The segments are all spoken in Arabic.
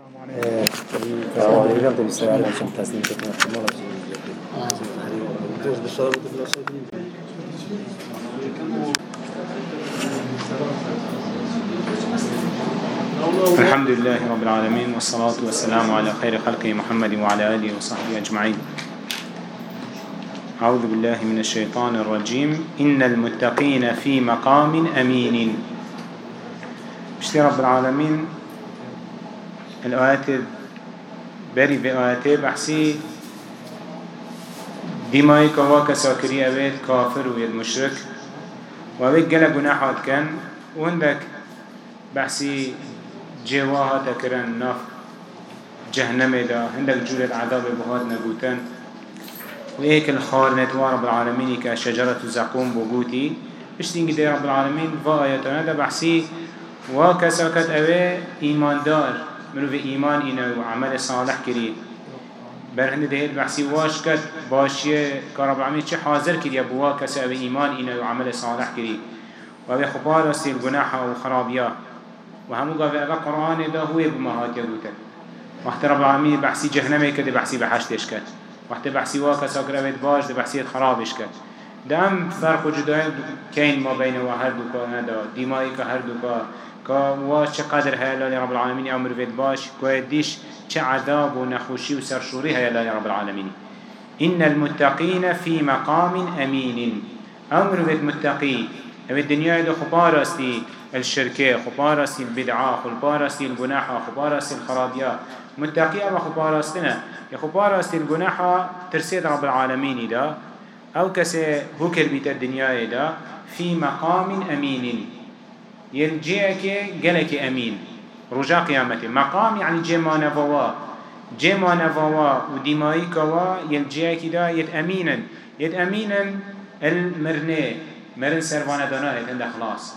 الحمد لله رب العالمين والصلاة والسلام على خير خلقه محمد وعلى آله وصحبه أجمعين. أعوذ بالله من الشيطان الرجيم. إن المتقين في مقام أمين. بشتي رب العالمين. الآيات بري في آيات بحسي دمائي كواك ساكري أبيت كافر ويد مشرك وأبيت قلق نحات كان وعندك بحسي جواها تكرن ناف جهنم دا. عندك جولة عذاب بهاد نبوتن. وهيك الخار نتوى رب العالمين كشجرة زقوم بوغوتي بشتين قد رب العالمين فآياتنا دا بحسي وكساكت أبي إيمان دار منو به ایمان اینو و عمل صالح کری برهنده دهید بحثی واش کرد باشی که چه حاضر کری بوا کسی به ایمان اینو و عمل صالح کرد. و به خبار استیل گناه و خرابیا. و همو گاوه قرآن ده هوی بمهات یدوتن وقت رب العالمین بحثی جهنمی کد بحثی بحشتش کد وقت بحثی وا کسا کرد باش ده بحثی خرابش کد دم فرق و جدای ما بین و هر دو که ندا. دیمایی که هر دو واش قدر هيا لالي رب العالمين أمر فيد باش كويديش چه عذاب ونخوشي وسرشوري هيا لالي رب العالمين إن المتقين في مقام أمين. أمر فيد متقي أم الدنيا دو خبارستي الشركة خبارستي البدعة خبارستي الجناحة خبارستي الخرابية متقي أما خبارستنا خبارستي الجناحة ترسيد رب العالمين دا. أو كسي هكر بيت الدنيا دا. في مقام أمين. يلجيك جلك أمين. رجاء قيامته. مقام يعني جيما نفوا جيما نفوا ودمائي كوا يلجيك دا. يت أمينا. يت أمينا المرنة. مرن سروانا دانا هند خلاص.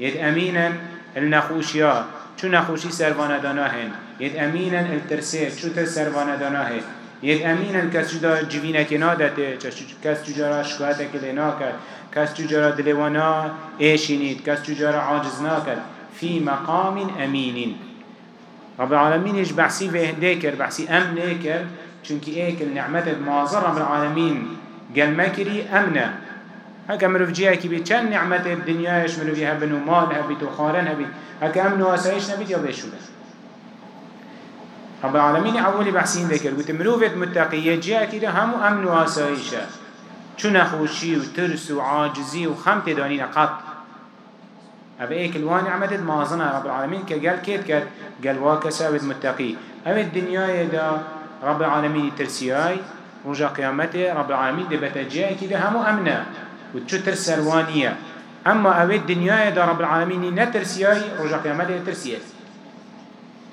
يت أمينا النخوشيا. شو نخوشي سروانا دانا هن؟ يت أمينا الترسير. شو تر سروانا دانا هن؟ يت أمينا كس جدا جوينك نادته كس جدا شكواتك لناكت كس تجارة دلوانا ايشينيت كس تجارة عاجز ناكد في مقام أمين رب العالمين إيش بحسي في ديكر بحسي أمن ايكر چونك ايك النعمة المعظر رب العالمين قال مكري أمنه هكا مروف جيه كي بيت چند نعمة الدنيا إيش مروف يهبن ومال هبت وخارن هبت هكا أمن واسعيش نبيت يا بيشوده رب العالمين أولي بحسين ذكر قلت مروفة متقية جيه كده همو أمن واسعيشه چو نخوشی و ترس و عاجزی و خمت دانین قط اوه ایک الوان عمدد مازنه رب العالمین که گل کت کد گل واکسا و متقی. اوه الدنیای دا رب العالمین ترسیای رجا قیامت رب العالمین ده بتجیه که ده همو امنه و چو ترس سروانیه اما اوه الدنیای دا رب العالمین نترسیای رجا قیامت ترسیه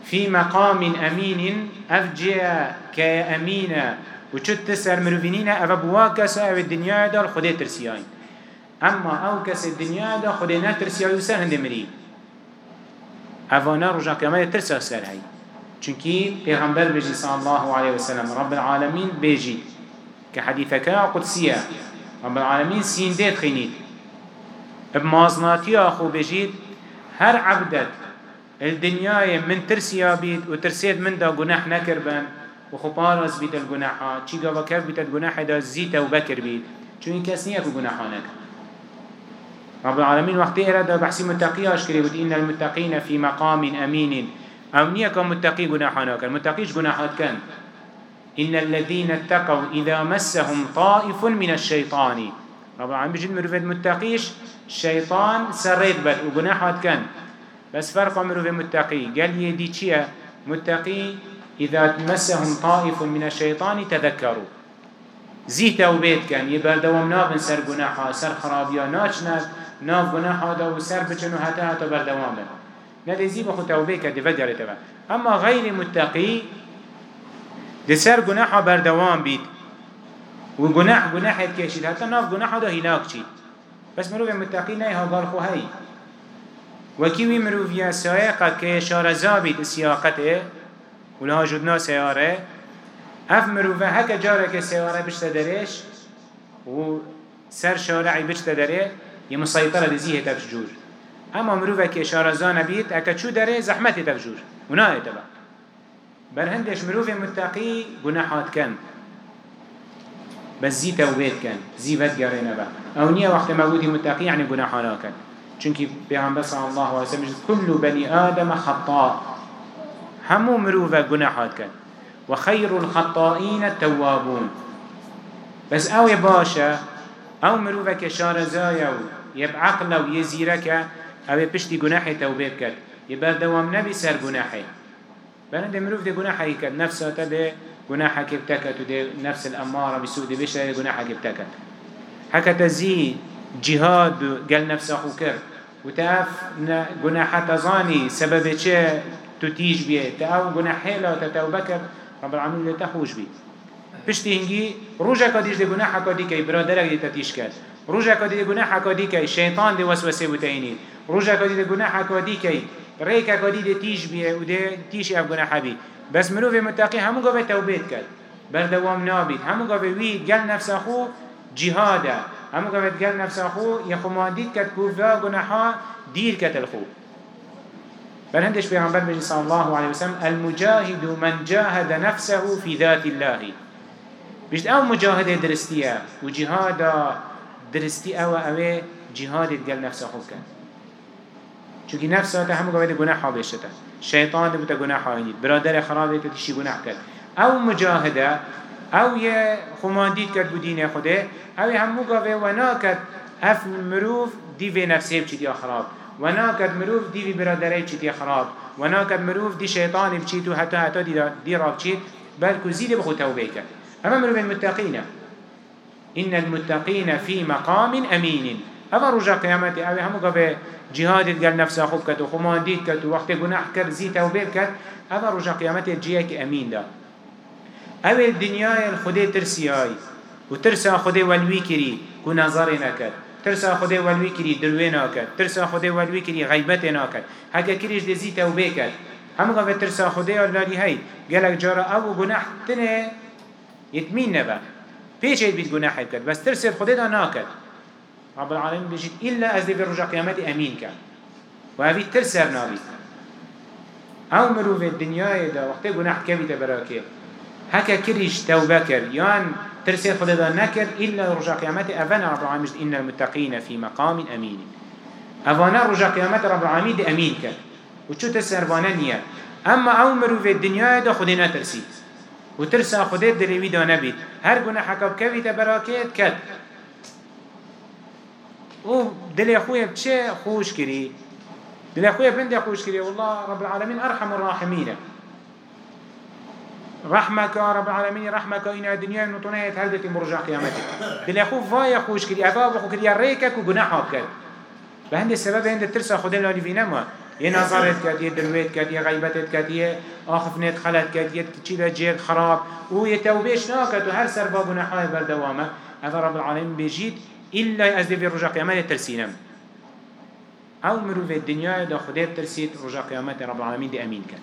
في مقام أمين أفجأ كأمينة وچت تسر مروفينين أفا بوا كسا أو الدنيا دا الخده ترسيان أما أو كس الدنيا دا خده نترسيان وسر هند مري أفانا رجع قيامة ترسى سر هاي. چونكي پیغمبر بجي صلى الله عليه وسلم رب العالمين بيجي كحديثك قدسية. رب العالمين سين ديت خينيت. بمازناتي أخو بجيت هر عبدت الدنيا من ترسيا بيت وترسيد من دا قناح نكربن وخو پارس بيت چي قوا كف بيت الجناحة دا زيت وبكر بيت. چون نیه که گناهانك رب العالمين وقت إرادة بحسي متقي أشكري قلت إن المتقين في مقام أمين. أو نية كان متقي جناحانك المتقيش جناحات كان؟ إن الذين اتقوا إذا مسهم طائف من الشيطان. رب العالمين بجد مروفة متقيش الشيطان سريت بل وجناحات كان. بس فرق مروفة متقي. قال يدي چيه؟ متقي إذا مسهم طائف من الشيطان تذكروا. زيت أو بيت كان. يبردوام نابن سر جناحا سر خرابيا ناچنا ناف جناحا دا وسر بچنو حتى حتى بردوام بن ندي زي بخو توبه كده فجر تبا أما غير متقي دي سر جناحا بردوام بيت وجناح جناح يتكشيد حتى ناف جناحا دا هناك شيد بس مروف متقي نايها غالخو هاي وكيوي مروف يا سايقة كي شارزابي سياقته ولها جدنا سيارة اف مروفه هكا جارك سيارة بشتا دريش و سر شارعي بشتا دري يمسيطرة لزيه تفجور اما مروفه كي شارزان بيت اكا چو دري زحمت تفجور ونا اتبا بر هندش مروف متقي گناحات كان بس زي توبيت كان زي بد قرينا با أو نية وقت موجودي متقي يعني گناحانا كان چونكي بيغمبر صلى الله عليه وسلم كل بني آدم خطاء همو مروفة گناحات كان وخير الخطائين التوابون بس آو يباشا أو مروفة كشار زايا يب عقل ويزيرك أو بشتي گناحي توبه بكت يبقى دوام نبي سر گناحي بلند مروف دي گناحي كت نفسه تده گناحه كبتكت ودي نفس الأمارة بسوء دي بشتري گناحه كبتكت حكا تزي جهاد قال نفسه كر وتعرف گناحه تزاني سبب چه تتيج بيه تأو گناحه لا تتوبكر رب العالمين لتخوش بيه پشتی هنگی روژا کدیش دی گناه کدی که برادرک دی تتیش کرد. روژا کدی دی گناه کدی که شیطان دی وسوسه بتاینی روژا کدی دی گناه کدی که ریک کدی دی تیش بیه و دی تیش اف گناه بی بس منو في متقی همو گاوه توبیت کرد. بردوام نابید. همو گاوه وی گل نفس خو جهاده همو گاوه گل نفس خو یخماندید کرد کوفا گناها دیر کتل خو. بل هندش پیغمبر بجي صلى الله عليه وسلم المجاهد من جاهد نفسه في ذات الله بيشت أو مجاهده درستيه وجهادا درستي أو أو جهاد قال نفسه خوب كان چونكي نفسه تا همو قوية گناح حابشتا شيطان دي بتا گناح حايني برادر خرابه تتشي گناح كد أو مجاهده أو يه خمانديد كد بدين خوده أو همو قوية وناكد اف مروف في نفسه بچي خراب وناكد مروف دي في برادره بچي خراب وناكد مروف دي شيطان بچيتو حتى حتى دي, دي راب چيت بلكو زيد بخو توبه كد أما من المتقين إن المتقين في مقام أمين أما رجع قيامتي أبي هم قبل جهاد قال نفسه خوب كت وخمان ديت كت وقت جناح كر زيت أو بيب كت أما رجع قيامتي جيك أمين ده أول الدنيا الخدي ترسياي وترسى خدي والوي كري كنظرنا كت ترسى خدي والوي كري دروينا كت ترسى خدي والوي كري غيبتنا كت هكا كريش دي زيت أو بيكت هم قبل ترسى خدي والوالي هاي قالك جرى أبو جناح تنه يتمين نبا فيش بيت جناح بكت بس ترسل خديدا ناكد رب العالمين بيجيت إلا أزدي في رجع قيامتي أمين كان وهذه ترسل نابي أو مرو في الدنيا دا وقت جناح كبي تبراكي هكا كريش توبة كر يان ترسل خديدا نكر إلا رجع قيامتي أفنا رب العالمين إن المتقين في مقام أمين. أفنا رجع قيامتي رب العالمين أمين كان وشو تسر فانا أما أو مرو في الدنيا دا خدينا ترسيت و ترسا خودت دلوی دا نبید هر حکاب کوی تا براکت کد أو دل خوی چه خوش کری؟ دل خوی بند خوش کری؟ والله رب العالمين ارحم الراحمين رحمك يا رب العالمين رحمك إن الدنيا نطنها يتهلدت مرجع قيامتك دل أخو فايا خوش كري أبا بخو كري ريكك وجناحك كد بهند السبب هند ترسى خدين لالي في نما یه نظرت کرد یه درویت کرد یه غیبتت کرد یه آخفنت خلط کرد یه چیل جیر خراب. و یه توبیش ناکد و هر سر باب نحای بردوامه. هذا رب العالمين بيجيد إلا أزدي في رجع قيامة ترسينم أو مروف الدنيا دا ترسيت رجع قيامة رب العالمين دي أمين كان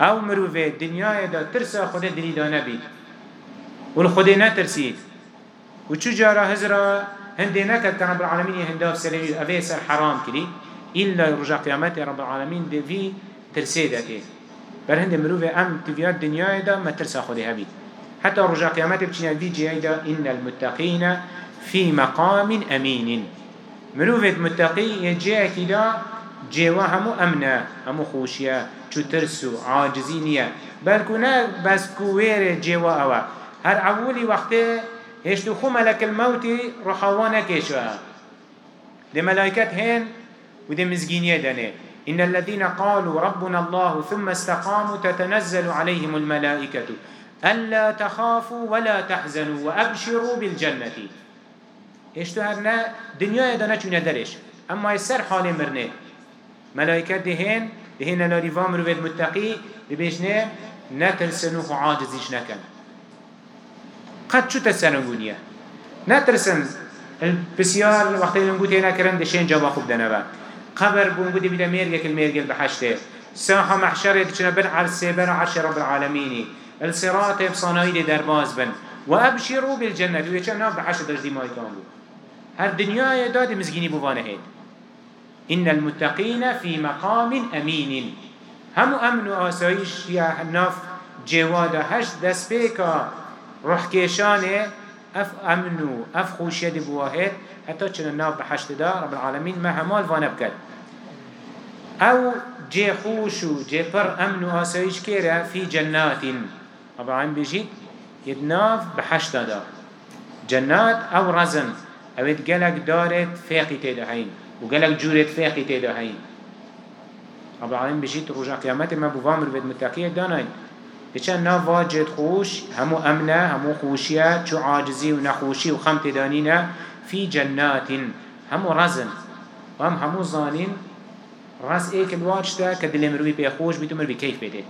أو مروف الدنيا دا ترسى خده دني دا نبي والخده نترسيت وشو جارا هزرا هندي نكت كان رب العالمين هنداف سلمي أفيسر حرام كري إلا رجع قيامته رب العالمين دي في ترسيدته بر هند مروفة أم تفيات دنيا دا ما ترسى خده هبي حتى رجع قيامته بچنا في جيدا إن المتقين في مقام أمين. مروفة متقي يجيه كده جوا همو أمنا همو خوشيا چو ترسو عاجزينيا بل كنا بس كوير جوا أوا هر أولي وقته هشتو خو ملك الموت رخوانا كيشوها دي ملائكات هين وده مزجينية دانه إن الذين قالوا ربنا الله ثم استقاموا تتنزل عليهم الملائكة. ألا تخافوا ولا تحزنوا وأبشروا بالجنة. إيش تهرنا دنيا دانا چونه درش أما يسر حال مرنه ملائكة دهين دهين لاريفا مروفيد متقي ببيشنه نترسنوه عاجزيش نكن قد شو تسنقونيه نترسن البسيار وقت اللي نقول هنا كرن دشين جواب خوب دنبا قبر بودي بدا ميرجك الميرجل بحشته. ساحة محشرة تشنا بن عرسي بن عرش رب العالمين الصراط بصنايد درباز بن. وأبشروا بالجنة ويشنا بحشر درجي ما يتانبو هر دنيا يداد مزجيني بوانه إن المتقين في مقام أمين. هم أمن وآسايش يا ناف جوادا هشت دست بيكا روح كيشانه اف امنو اف خوشيه دي بواهد. حتى چنه ناف بحشت دا رب العالمين ما همال وأنا بكت أو جي خوشو جي پر امنو آسايش كيرا في جنات رب العالمين بيجيت يدناف بحشت دا جنات أو رزن أو قلق دارت فاقي تيدا هين وقلق جورت فاقي تيدا هين. رب العالمين بيجيت رجع قيامت ما بوامر بيت متقية دانين بچن واجد خوش همو امنه همو خوشيه چو عاجزي و نخوشي و خمت دانينه في جنات همو رزن وهم همو ظانين رز ايك الواجتا كدل مروي بيخوش بيتو مروي كيف بيتت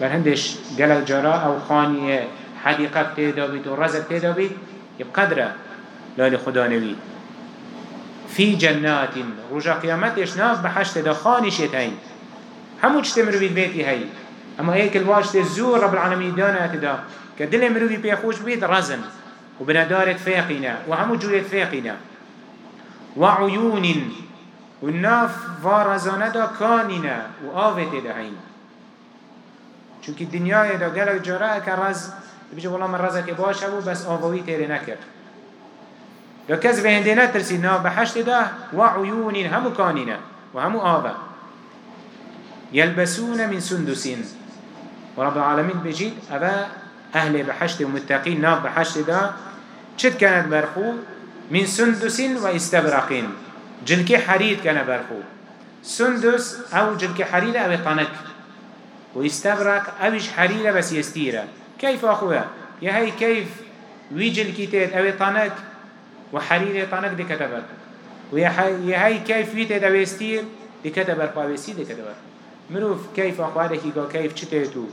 بل هندش قلق أو خانية حديقة بتيدا بيت و رزق بتيدا بيت يبقدره لالي خدا نوي في جنات رجا قيامتش ناف بحشت دا خاني شتين همو چتمرو بيت بيتي هاي اما هيك الواجت الزور رب العالمين دانا اتدا كدل مروي بيخوش بيت رزن. وبندارت فاقنا وهمو جولت فاقنا وعيون والناف فارزانه دا كاننا وآفت دا هين چونك الدنيا دا قلق جراء كرز بيجي والله من رزك باش بس آفوي تيري نكر دا كز بهنده نترسي ناف بحشت دا وعيون همو كاننا وهمو آفا يلبسون من سندسين ورب العالمين بجيد أبا أهل بحشت ومتقين ناف بحشت دا چد كانت برخو من سندس واستبرقين جلك حرير كان برخو سندس أو جلك حرير أو طنك واستبرق أوش حرير بس يستيرا كيف أخوها يا هاي كيف ويجل كتات أو طنك وحرير طنك دي كيف ويتات أو يستير دي كتبت قاوسي دي كتبت. مروف كيف أخوها دكي كيف چتاتو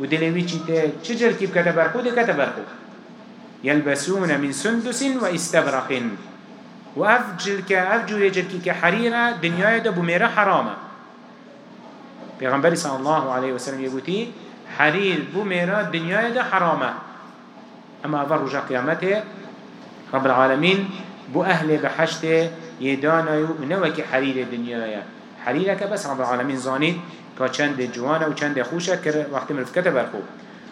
ودلوي چتات چجل كيف كتبت؟ خو دي كتبت. خو يلبسون من سندس واستبرق. وأفجل كأفجل يجل كحريرة دنيا ده بميرا حرامة. پیغمبر صلى الله عليه وسلم يقولي حرير بميرا دنيا ده حرامة. أما أفر رجع قيامته رب العالمين بو أهل بحشته يدانا ونوكي حرير الدنيا حريرك بس رب العالمين زانيد كا جوانا و چند خوشة كر وقت مرف كتب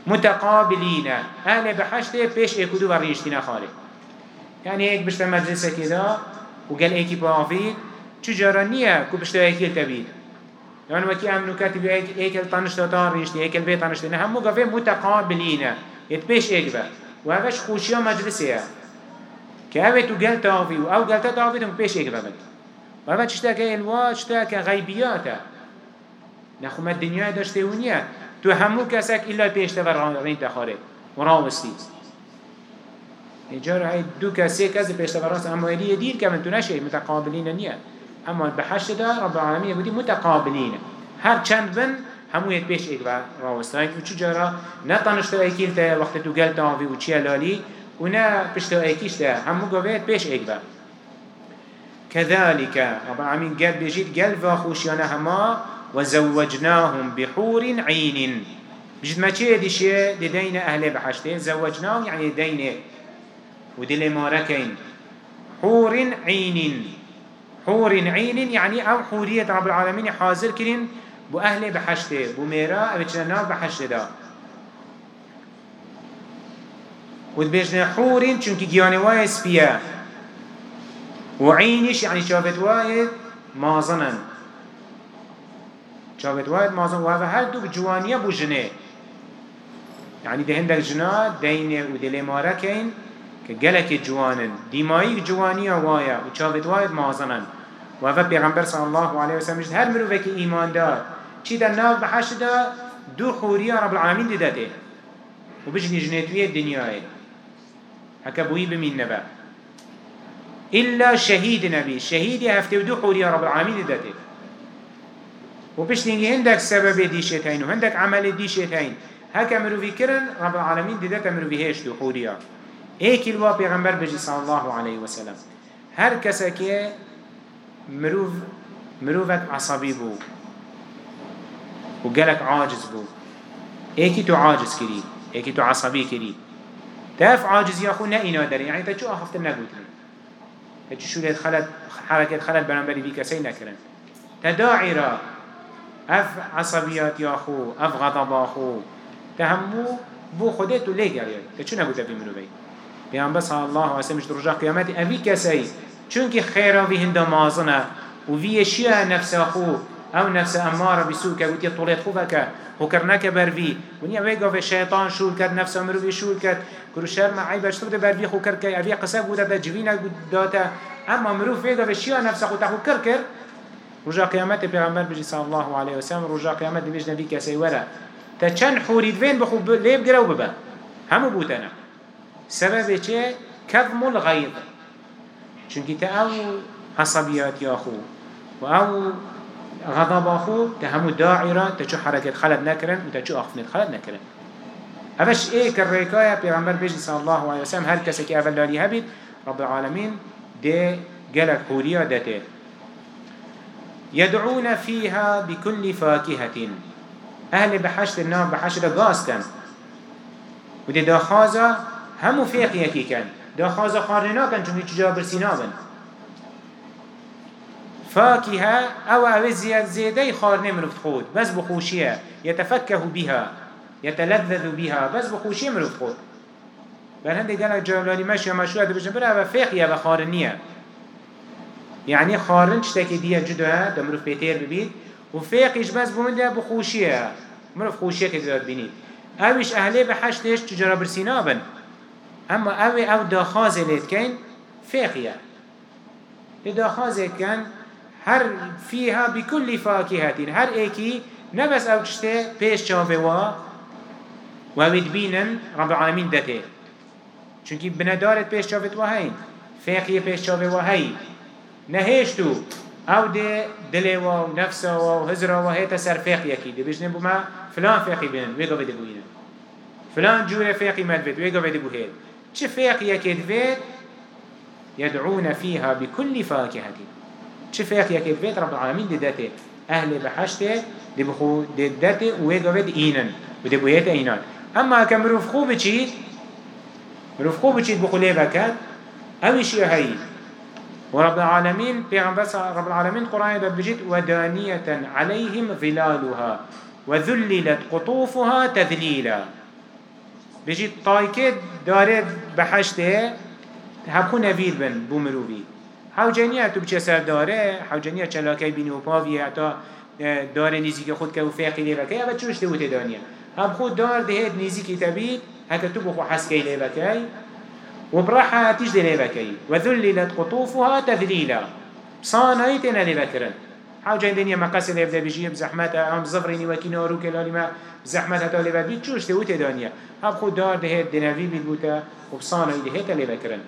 متقابلين أهل بحشته بيش ايكودو وريشتنا خالي يعني هيك بشتا مجلسة كده وقال ايكي بافيد چجارا نية كو بشتا ايكي التبيد يعني وكي امنو كاتب ايكي الطنشتا تان ريشتي ايكي البيت طنشتا همو قفه متقابلين يت بيش ايكبا وهذاش خوشيا مجلسة كأوه تو قال تافي أو قال تافي تم بيش ايكبا بد وهذا تشتاك الوا تشتاك غيبياتا نخو ما الدنيا داشته ونيا تو همو کسک ایلا پیشته و رین تخاره و راوستی اجار های دو کسی کسی پیشته و راست اما ایلی دیر که من تو نشه متقابلین نیه اما بحشت دا رب العالمین بودی متقابلین هر چند بن همو یت پیش ایک و راوستاین و چو جارا نتانشتا ایکیل تا وقت تو گل تاوی و لالی؟ و نه پشتا ایکیش تا همو گوید پیش ایک با كذلك رب العالمين قال بيجيت قلب خوشيانا هما وزوجناهم بحور عين بجد ما چه ديشي دين أهل بحشته زوجناهم يعني دين ودل ماركين حور عين حور عين يعني أو حورية رب العالمين حاضر كرين بو أهل بحشته بو ميرا أبتنا بحشته دا ودبجنا حور چونك جياني واي سبيا وعينش يعني شافت واي مازنن. شافت واحد مازن وهذا هر دو جوانية بو جنه يعني ده هندك جنا دينه ودل مارا كين كجلك جوانن. ديمايك جوانية وايا وشافت واحد مازنن. وهذا پیغمبر صلى الله عليه وسلم جد هر مروفه که ایمان دار چی در ناف بحشت دو خوريا رب العالمين داده و بجنی جنتوی دنیای هكا بوي بمين نبا؟ إلا شهيد نبي. شهيد هفته دو خوريا رب العالمين داده و پشتینگی هندک سبب دیشت هین و هندک عمل دیشت هین هکا مروفی کرن رب العالمین دیدت مروفی هشت و خوریا ایکی الوا پیغمبر بجی صلی الله علیه وسلم. هر کسا که مروف مروفك عصبي بو. وقالك عاجز بو. ايكي تو عاجز كري. ايكي تو عصبي كري. تاف عاجز يا اخو نئنا داري يعني تا شو اخفت النقوت تا شو ليت خلت حركة خلت بنامبري بي كسي نكرن تداعي را. اف عصبيات يا خو اف غضب خو. تهمو بو خودت و لگر یاری تا چون نگوته بی منو بی؟ پیامبر صلی الله علیه و سلم رجا قیامت اوی کسی. چون که خیره وی هنده مازنه. و وی شیع نفس خو أو نفس اماره بسو که گوتی طولت کرنك بروي ونيا ويقا في الشيطان شول كد نفسه مروي شول كد كرو شر عيب اشتبه بروي خو كر كي ابي قصه بودا دا جوينا داتا اما مروف ويقا في شيا نفسه خو تخو كر كر رجا قيامت پیغمبر بجي صلى الله عليه وسلم رجا قيامت بيج نبي كسي ورا تا چند حورید وين بخو ليب گرو ببا همو بوتنا سبب چه كظم الغيظ چونكي تا أو عصبيات يا خو و أو غضب أخو تهمو داعرة تشو حركة خلد نكرن وتشو أخفنت خلد نكرن. أفش إيه كالريكاية بيغمبر بيجي صلى الله عليه وسلم هل كسكي أفل لالي هبيت؟ رب العالمين دي قلق حورية داتي يدعون فيها بكل فاكهة. أهل بحشت النار بحشت غاستن ودي داخازة همو فيقية كي كان. داخازة خارنا كان چونكي چجا برسينا فاكهة أو أو زياد زيادة خارنة مروفت خود. بس بخوشية يتفكه بها. يتلذذ بها. بس بخوشية مروفت خود. بل هندي قالك جولاني ماشي مشروع دبجن برا أو فاكهة بخارنية يعني خارن تشتكي ديا جدها دمروف بيتير ببيت وفاقش بس بمده بخوشية مروف خوشية كده بيني اوش أهلي بحشتش تجرى برسينا بن. أما أو أو داخازة ليت كين فاقية داخازة كان هر فيها بكل فاكهة هر ايكي نبس أو تشته پیش چاوه و؟ وامد بینن رب العالمين دته. چونكي بندارت پیش چاوه و هين فاقية پیش چاوه و هين نهيشتو أو ده دل و نفس و هزر و هيتا سر فاقية كي ده بجنه بما فلان فاقي بين ويقا بده بوين فلان جور فاقي مدفت ويقا بده بوهيد چه فاقية كدفت يدعون فيها بكل فاكهة چه فيك يكي بيت رب العالمين دي أهل بحشته دي بخو دي داته ويقا بيت إينن ودي بوهيت إينان أما كم مروف خو بچيد بخو ليبكات أوش يهي ورب العالمين بيغمبر رب العالمين قرآن بجد ودانية عليهم ظلالها وذللت قطوفها تذليلا بجد طايكت دارد بحشته هبخو نفيد بن بومروفي حوجانیه تو بچه سر داره حوجانیه چلاکی بینی و پاویه آه، داره نیزی که خود که و فیقی لیوه که اوه چوش دوته دانیه هم خود دار دهید نیزی که تبید هکا تو بخو حسکی لیوه که و براحة تيج دي ليبكي وذللت قطوفها تذليلا صانعي تنا ليبكرن حاو جاين دنيا مقاس اللي يبدأ بيجي بزحمتها هم زفريني وكينا روك اللي ما بزحمتها تولي بيت چوش دوت دانيا هم خود دار دهيت دنافي بيبوتا وبصانعي دهيت ليبكرن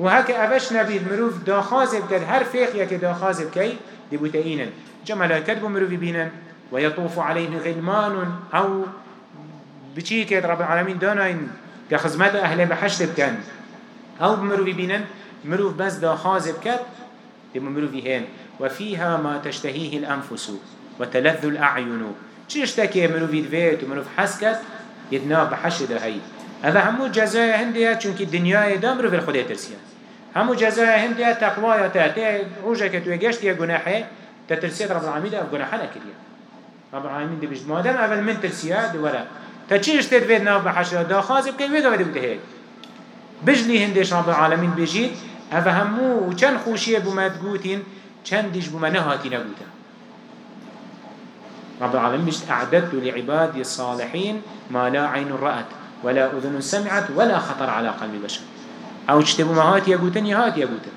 و هک اوش نبید مروف داخاز بکد هر فیقیه که داخاز بکی دی بوتا اینن جا ملاکت بو مروفی بینن؟ و یطوف علیه غلمان أو بچی که رب العالمین داناین که خزمت أهل بحشت بکن أو مروفی بینن مروف بس داخاز بکد دی مروفی هن وفيها ما تشتهيه الأنفس وتلذ الأعين چشتكي مروفي دويت ومروف حسكت يدنا بحشد هاي هذا همو جزاء هندية چونك الدنيا دامرو في الخدية ترسيا همو جزاء هندية تقوى تاتي روجا كتوى جشت يا جناحي تترسيت رب العالمين أو جناحنا كريا رب العالمين دي بجد مادام أول من ترسيا دورا تشيش تدفيد ناف بحشرة دا خازب كي ويقا بدي بتهيك بجلي هنديش رب العالمين بجيد هذا همو وچن خوشيه بما تقوتين چن ديش بما نهاتي نقوتا رب العالمين بجد أعددت لعبادي الصالحين ما لا عين رأت. ولا أذن سمعت ولا خطر على قلب بشر. أو اجتبو ما هات يقوتن يهات يقوتن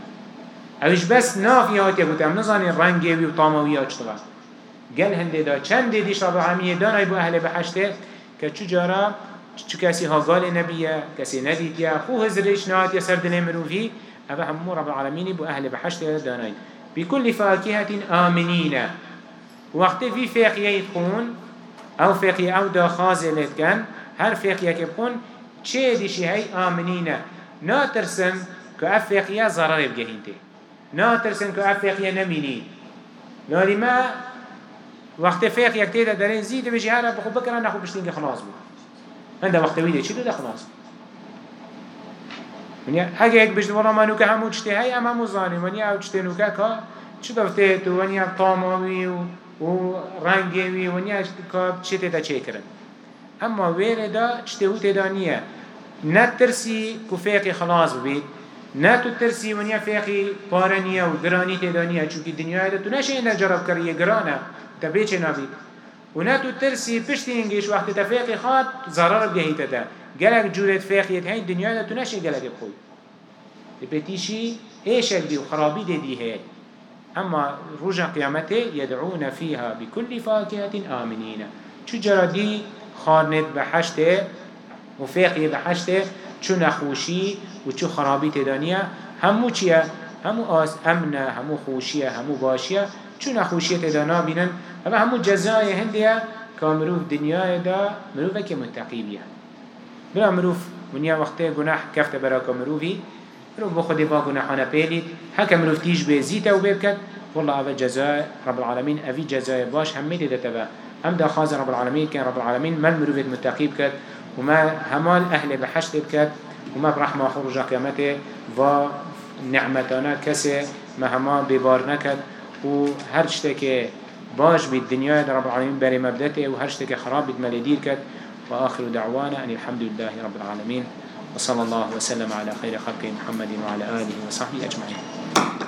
اوش بس ناف يهات يقوتن ام نظاني رنگي و طاموية اجتغا قال هنده دا. چند ديش رب العالمين دانا يبو أهل بحشته كچو جارا چو كسي ها قال نبيه كسي نديد يا خو هزرش نهات يسر دل مروفي أبا همو رب العالمين بو أهل بحشته داناين بكل فاكهة آمنين وقت في فاقية يتقون أو فاقية أو دا خازلت كان هر فقيه که بخون چه دیشی هی آمنینه نا ترسن که اف فقيه ضرر بگهین ته نا ترسن که اف فقيه نمینی نالی ما وقت فقيه تیده دارین زیده بجی هر بخو بکرن نخو بشتین خلاص بود هنده وقت ویده چی دو ده خلاص ونیا اگه یک بجد ورا منو که همو چته هی ام همو زانی ونیا أو چته نوکه که چه دفته تو؟ ونیا طاماوی و و رنگی وی و نیا کاب چه تدا چه کرن اما ویره دا چته هو تدا نیه. نه ترسی که فیقی خلاص ببید نه تو ترسی و نیا فیقی پارنیه و گرانی تدا نیه. چونکه دنیای دا تو نشه این جرب کریه گرانه. تا بیچه نبید و نه تو ترسی پشتی اینگیش وقت تفیقی خواد ضرر بگهیت ده گلک جورت فیقیت هین دنیای دا تو نشه گلک بخوی إيش دي وخرابي دي دي هي اما رجع قيامته يدعون فيها بكل فاكهة آمنين جرا دي خانت بحشته وفاقية بحشته چو نخوشي وچو خرابي تدانية همو چيه همو آس امنه همو خوشيه همو باشيه چو نخوشيه تدانا بينن اما همو جزايا هندية كامروف دنيا دا مروفه كمتقي بيها بلا مروف ونيا وقته گناح كفت برا كامروفي مرو بو خودی با گناهانه پیلید. هک مروف تیج به زیت و بکد والله آوه جزای رب العالمین اوی جزای باش هم میده تبا هم دا خاز رب العالمین کن رب العالمین من مروفت متقیب کد وما همال أهل بحشت بکد وما برحمة خروج قیامته و نعمتانا کسی ما هما ببار نکد و هر شتك باش بالدنيا رب العالمين بري مبدته وهر شتك خراب بالمليدير كد وآخر دعوانا أن الحمد لله رب العالمين وصلى الله وسلم على خير خلق محمد وعلى آله وصحبه أجمعين.